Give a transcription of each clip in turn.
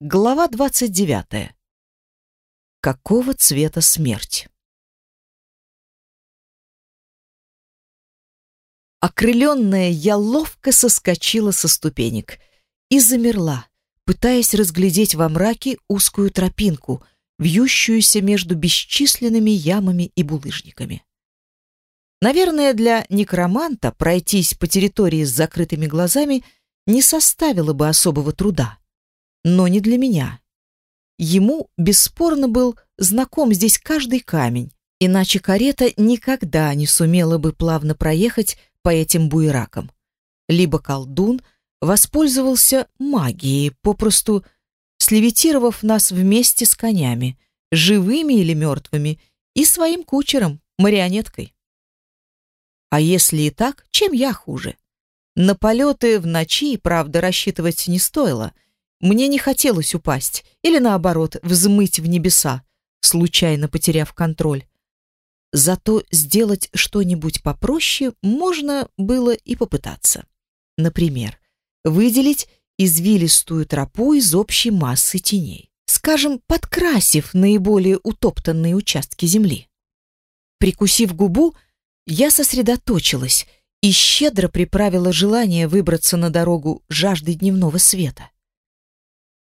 Глава 29. Какого цвета смерть? Окрыленная, я ловко соскочила со ступенек и замерла, пытаясь разглядеть во мраке узкую тропинку, вьющуюся между бесчисленными ямами и булыжниками. Наверное, для некроманта пройтись по территории с закрытыми глазами не составило бы особого труда но не для меня. Ему бесспорно был знаком здесь каждый камень, иначе карета никогда не сумела бы плавно проехать по этим буеракам. Либо колдун воспользовался магией, попросту слевитировав нас вместе с конями, живыми или мертвыми, и своим кучером, марионеткой. А если и так, чем я хуже? На полеты в ночи, правда, рассчитывать не стоило — мне не хотелось упасть или, наоборот, взмыть в небеса, случайно потеряв контроль. Зато сделать что-нибудь попроще можно было и попытаться. Например, выделить извилистую тропу из общей массы теней, скажем, подкрасив наиболее утоптанные участки земли. Прикусив губу, я сосредоточилась и щедро приправила желание выбраться на дорогу жаждой дневного света.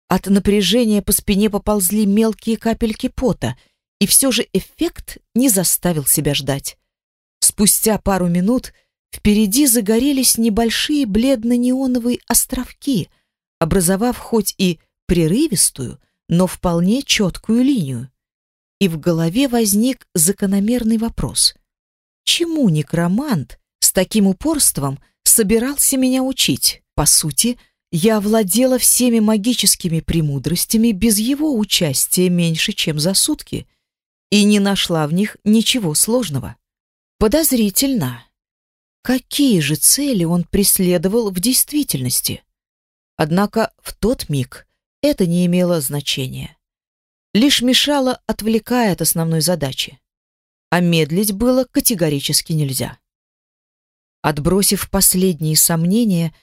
От напряжения по спине поползли мелкие капельки пота, и все же эффект не заставил себя ждать. Спустя пару минут впереди загорелись небольшие бледно-неоновые островки, образовав хоть и прерывистую, но вполне четкую линию. И в голове возник закономерный вопрос. Чему некромант с таким упорством собирался меня учить? По сути, я овладела всеми магическими премудростями без его участия меньше, чем за сутки, и не нашла в них ничего сложного. Подозрительно. Какие же цели он преследовал в действительности? Однако в тот миг это не имело значения. Лишь мешало, отвлекая от основной задачи. А медлить было категорически нельзя. Отбросив последние сомнения,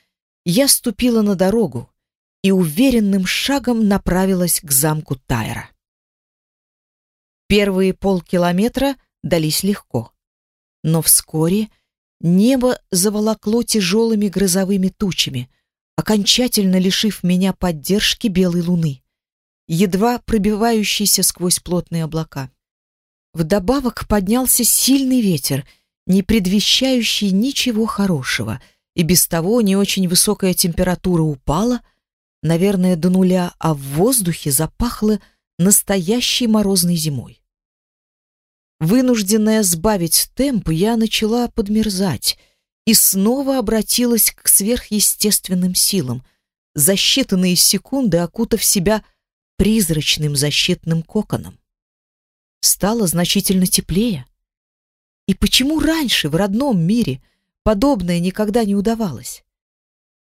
я ступила на дорогу и уверенным шагом направилась к замку Тайра. Первые полкилометра дались легко, но вскоре небо заволокло тяжелыми грозовыми тучами, окончательно лишив меня поддержки белой луны, едва пробивающейся сквозь плотные облака. Вдобавок поднялся сильный ветер, не предвещающий ничего хорошего — и без того не очень высокая температура упала, наверное, до нуля, а в воздухе запахло настоящей морозной зимой. Вынужденная сбавить темп, я начала подмерзать и снова обратилась к сверхъестественным силам, за считанные секунды окутав себя призрачным защитным коконом. Стало значительно теплее. И почему раньше в родном мире – Подобное никогда не удавалось.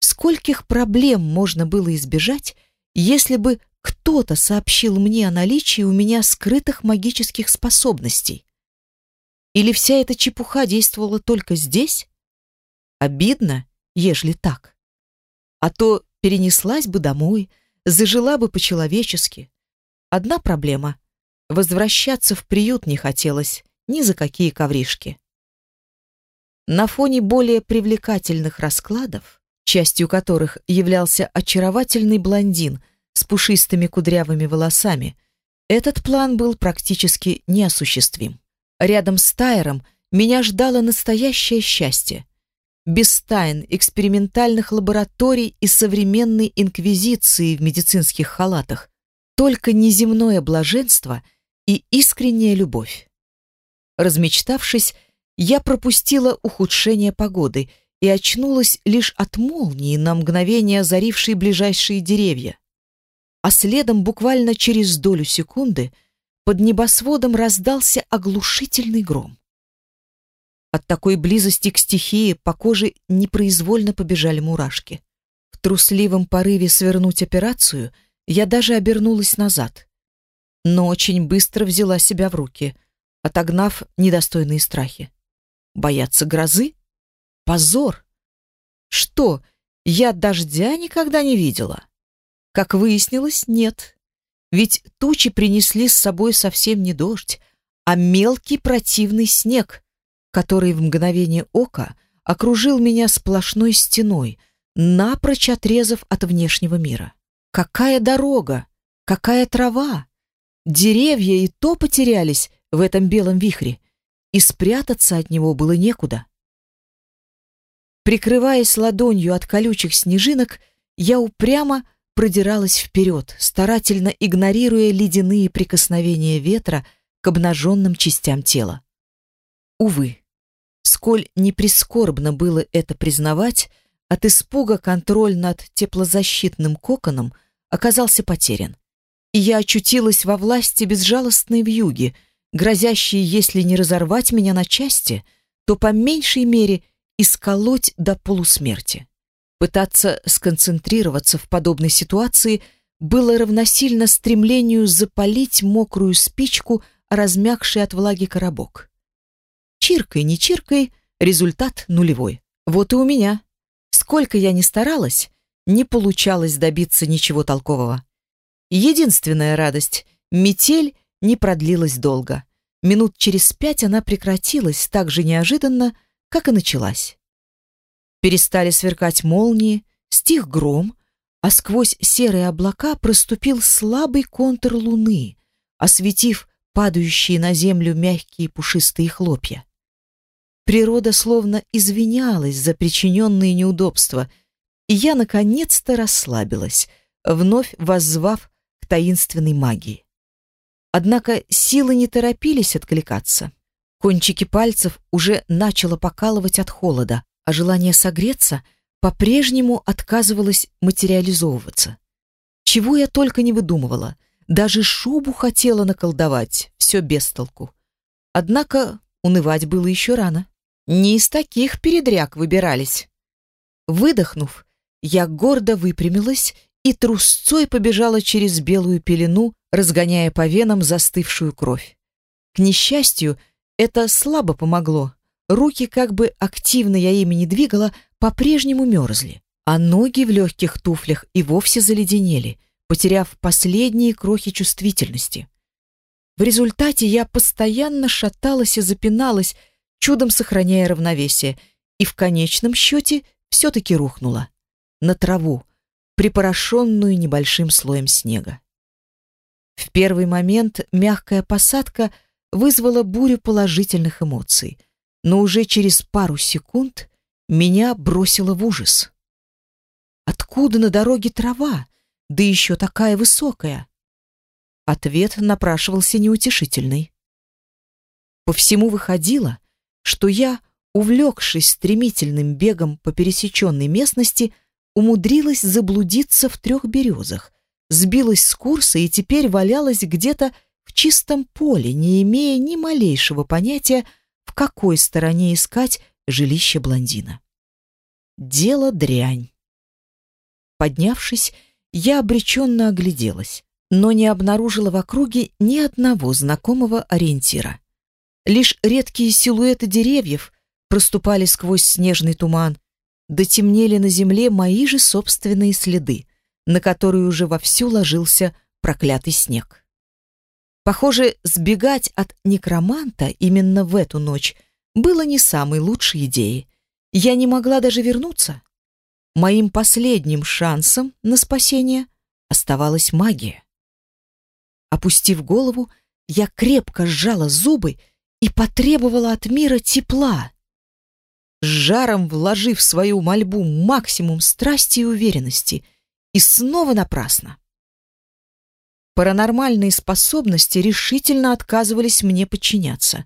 Скольких проблем можно было избежать, если бы кто-то сообщил мне о наличии у меня скрытых магических способностей? Или вся эта чепуха действовала только здесь? Обидно, ежели так. А то перенеслась бы домой, зажила бы по-человечески. Одна проблема — возвращаться в приют не хотелось ни за какие ковришки. На фоне более привлекательных раскладов, частью которых являлся очаровательный блондин с пушистыми кудрявыми волосами, этот план был практически неосуществим. Рядом с Тайером меня ждало настоящее счастье. Без тайн экспериментальных лабораторий и современной инквизиции в медицинских халатах, только неземное блаженство и искренняя любовь. Размечтавшись, я пропустила ухудшение погоды и очнулась лишь от молнии на мгновение озарившей ближайшие деревья. А следом, буквально через долю секунды, под небосводом раздался оглушительный гром. От такой близости к стихии по коже непроизвольно побежали мурашки. В трусливом порыве свернуть операцию я даже обернулась назад, но очень быстро взяла себя в руки, отогнав недостойные страхи. Бояться грозы? Позор! Что, я дождя никогда не видела? Как выяснилось, нет. Ведь тучи принесли с собой совсем не дождь, а мелкий противный снег, который в мгновение ока окружил меня сплошной стеной, напрочь отрезав от внешнего мира. Какая дорога, какая трава! Деревья и то потерялись в этом белом вихре, и спрятаться от него было некуда. Прикрываясь ладонью от колючих снежинок, я упрямо продиралась вперед, старательно игнорируя ледяные прикосновения ветра к обнаженным частям тела. Увы, сколь неприскорбно было это признавать, от испуга контроль над теплозащитным коконом оказался потерян. И я очутилась во власти безжалостной вьюги, грозящей, если не разорвать меня на части, то по меньшей мере исколоть до полусмерти. Пытаться сконцентрироваться в подобной ситуации было равносильно стремлению запалить мокрую спичку, размягший от влаги коробок. Чиркой, не чиркой, результат нулевой. Вот и у меня. Сколько я ни старалась, не получалось добиться ничего толкового. Единственная радость — метель не продлилась долго. Минут через пять она прекратилась так же неожиданно, как и началась. Перестали сверкать молнии, стих гром, а сквозь серые облака проступил слабый контур луны, осветив падающие на землю мягкие пушистые хлопья. Природа словно извинялась за причиненные неудобства, и я наконец-то расслабилась, вновь воззвав к таинственной магии. Однако силы не торопились откликаться. Кончики пальцев уже начало покалывать от холода, а желание согреться по-прежнему отказывалось материализовываться. Чего я только не выдумывала. Даже шубу хотела наколдовать, все без толку. Однако унывать было еще рано. Не из таких передряг выбирались. Выдохнув, я гордо выпрямилась и трусцой побежала через белую пелену, разгоняя по венам застывшую кровь. К несчастью, это слабо помогло. Руки, как бы активно я ими не двигала, по-прежнему мерзли, а ноги в легких туфлях и вовсе заледенели, потеряв последние крохи чувствительности. В результате я постоянно шаталась и запиналась, чудом сохраняя равновесие, и в конечном счете все-таки рухнула. На траву, припорошенную небольшим слоем снега. В первый момент мягкая посадка вызвала бурю положительных эмоций, но уже через пару секунд меня бросило в ужас. Откуда на дороге трава, да еще такая высокая? Ответ напрашивался неутешительный. По всему выходило, что я, увлекшись стремительным бегом по пересеченной местности, умудрилась заблудиться в трех березах, сбилась с курса и теперь валялась где-то в чистом поле, не имея ни малейшего понятия, в какой стороне искать жилище блондина. Дело дрянь. Поднявшись, я обреченно огляделась, но не обнаружила в округе ни одного знакомого ориентира. Лишь редкие силуэты деревьев проступали сквозь снежный туман, да темнели на земле мои же собственные следы, на которые уже вовсю ложился проклятый снег. Похоже, сбегать от некроманта именно в эту ночь было не самой лучшей идеей. Я не могла даже вернуться. Моим последним шансом на спасение оставалась магия. Опустив голову, я крепко сжала зубы и потребовала от мира тепла. С жаром вложив в свою мольбу максимум страсти и уверенности, и снова напрасно. Паранормальные способности решительно отказывались мне подчиняться.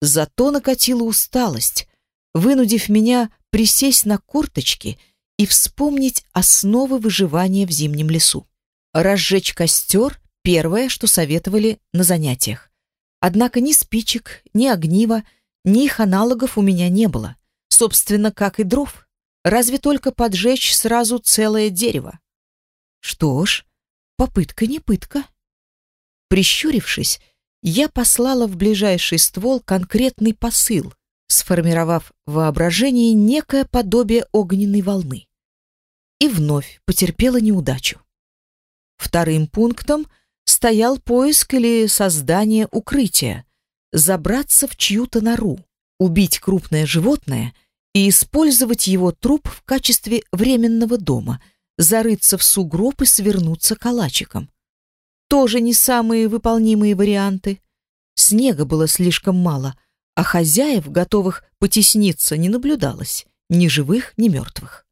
Зато накатила усталость, вынудив меня присесть на корточки и вспомнить основы выживания в зимнем лесу. Разжечь костер — первое, что советовали на занятиях. Однако ни спичек, ни огнива, ни их аналогов у меня не было. Собственно, как и дров. Разве только поджечь сразу целое дерево. Что ж, попытка не пытка. Прищурившись, я послала в ближайший ствол конкретный посыл, сформировав в воображении некое подобие огненной волны. И вновь потерпела неудачу. Вторым пунктом стоял поиск или создание укрытия, забраться в чью-то нору, убить крупное животное и использовать его труп в качестве временного дома, зарыться в сугроб и свернуться калачиком. Тоже не самые выполнимые варианты. Снега было слишком мало, а хозяев, готовых потесниться, не наблюдалось, ни живых, ни мертвых.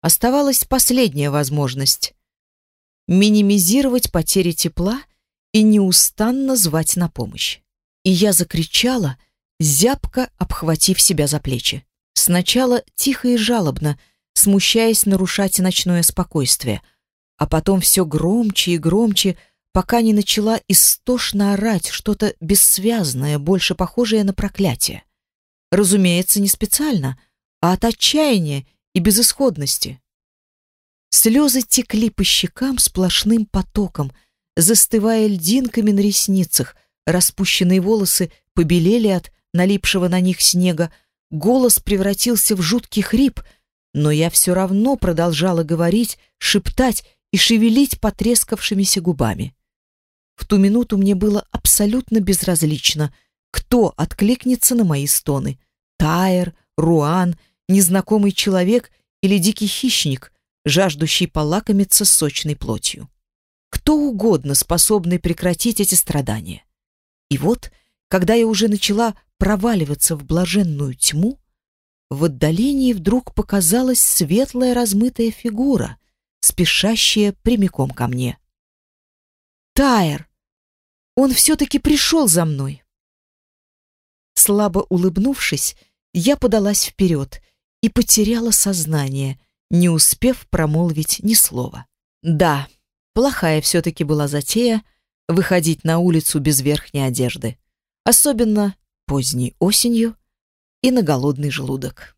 Оставалась последняя возможность — минимизировать потери тепла и неустанно звать на помощь. И я закричала, зябко обхватив себя за плечи. Сначала тихо и жалобно, смущаясь нарушать ночное спокойствие, а потом все громче и громче — пока не начала истошно орать что-то бессвязное, больше похожее на проклятие. Разумеется, не специально, а от отчаяния и безысходности. Слезы текли по щекам сплошным потоком, застывая льдинками на ресницах, распущенные волосы побелели от налипшего на них снега, голос превратился в жуткий хрип, но я все равно продолжала говорить, шептать и шевелить потрескавшимися губами. В ту минуту мне было абсолютно безразлично, кто откликнется на мои стоны. Тайер, Руан, незнакомый человек или дикий хищник, жаждущий полакомиться сочной плотью. Кто угодно, способный прекратить эти страдания. И вот, когда я уже начала проваливаться в блаженную тьму, в отдалении вдруг показалась светлая размытая фигура, спешащая прямиком ко мне. «Тайер!» Он все-таки пришел за мной. Слабо улыбнувшись, я подалась вперед и потеряла сознание, не успев промолвить ни слова. Да, плохая все-таки была затея выходить на улицу без верхней одежды, особенно поздней осенью и на голодный желудок.